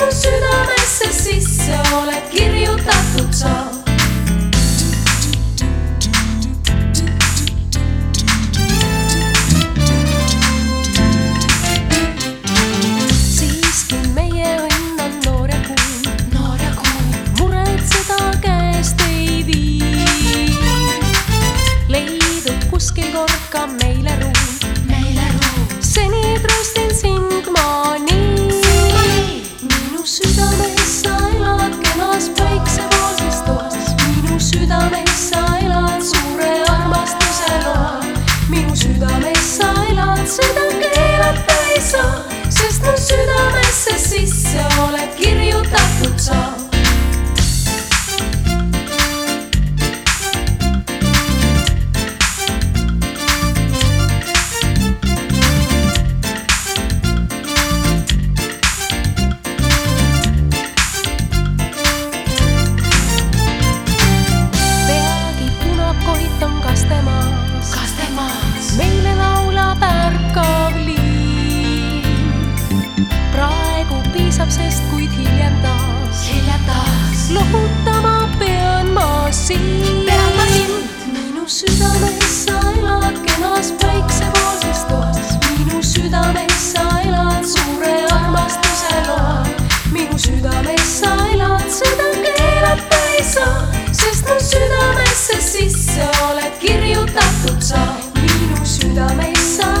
lasta südamesse sisse oled kirjutatud sa. siiski meie õnn on noor ja kuum, noor ja kuum, muretseda käest ei vii. leidub kuskil kord ka meile ruum. südames sa elad, seda keelata ei saa, sest mu südames seisab sest, kuid hiljem taas. hiljem taas. lohutama pean ma sind. pean ma sind. minu südames sa elad kenas päiksepoolses toas. minu südames sa elad suure armastuse loa. minu südames sa elad, seda keelata ei saa, sest mu südamesse sisse oled kirjutatud sa. minu südames sa elad.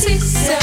Six.